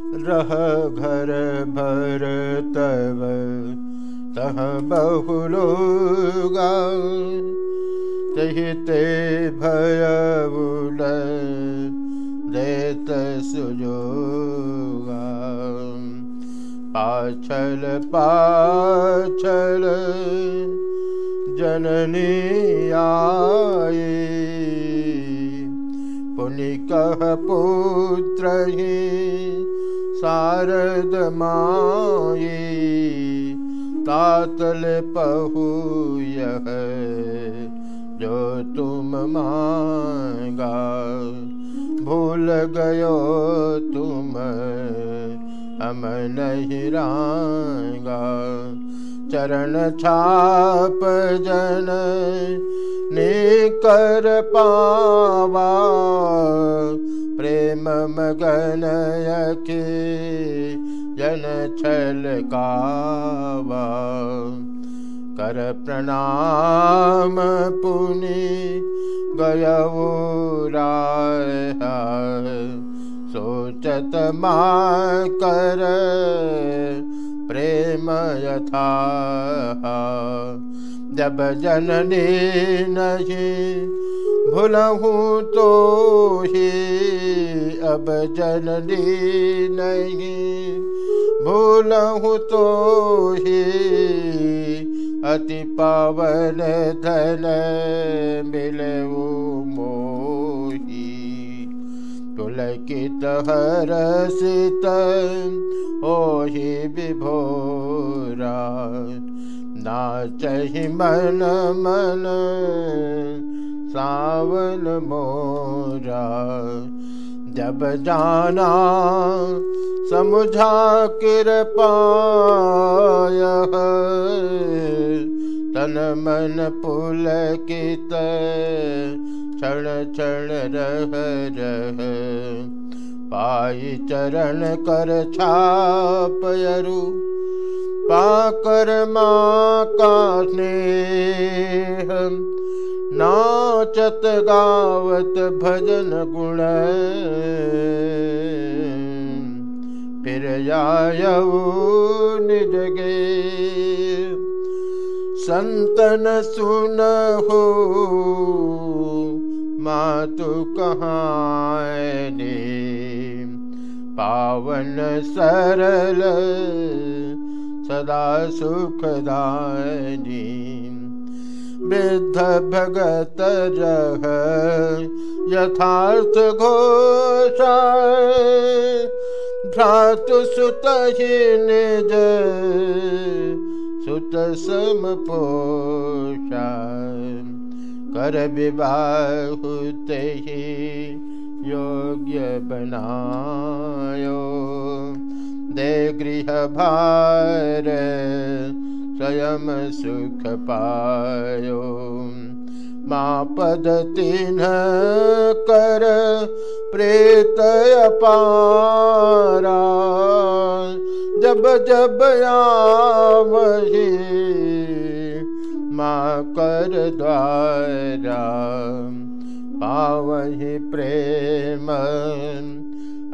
रह घर भर तह बहुलोगा ते भयबुल देत सुजोगा। पाछल पाछल जननी आए। पुनि कह पुत्र शारद माये तातल यह जो तुम मांगा। भूल गयो तुम हम नहीं रांगा। चरण छाप जन निकर पावा प्रेम मगन यके जन पुनि गयऊ राय सोचत मा कर प्रेम यथा जब जननी नहीं भूलहूँ तो ही अब जननी नहीं। भूलहूँ तो ही अति पावन धन मिले मोही। तुलकित हरसित ओहि विभोरा। नाचहि मन मन सावन मोरा जब जाना समुझा कृपाय तन मन पुलकित क्षण क्षण रह रह। पाई चरण कर छापयरु पाकर माँ का स्नेह नाचत गावत भजन गुण। फिर आयऊ निज गे। संतन सुन हो मातु कहाँ पावन सरल सदा सुखदायनी वृद्ध भगत रह यथार्थ घोषा भ्रातु सुत निज सुत सम कर विवाह ही योग्य बनायो। दे गृह भार स्वयं सुख पायो माँ पद तिन्ह कर प्रेत पारा। जब जब आवही माँ कर द्वारा। पावहि प्रेम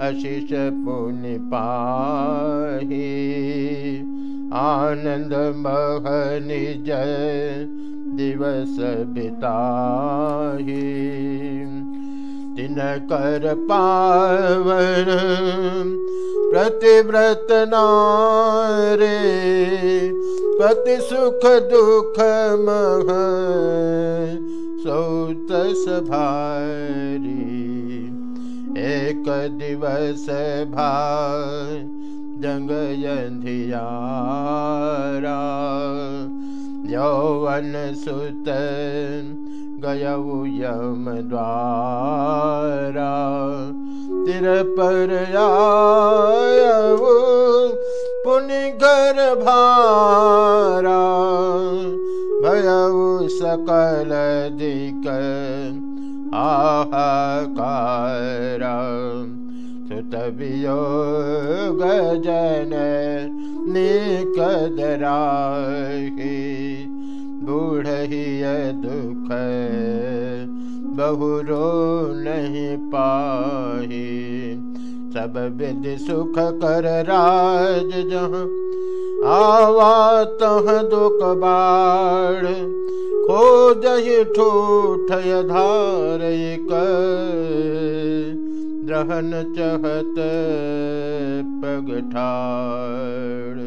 अशिष पुनि पाहि आनन्द महनि जय दिवस बिताहि। दिन कर पावन प्रतिव्रत नारे पति सुख दुख मह सौत भारी एक दिवस भा जंग यंधियारा यौवन सुत गयऊ यम द्वारा तिर पर आयऊ पुनि घर भारा भयऊ सकल दिक आहाकार सुत वियोग जन निकदराही बूढ़िय दुख बहुरो नहीं पाही। सब विधि सुख कर राज जहाँ आवा तह दुख बाढ़। खोजहि ठूठ धार रहन चहत पगठाड़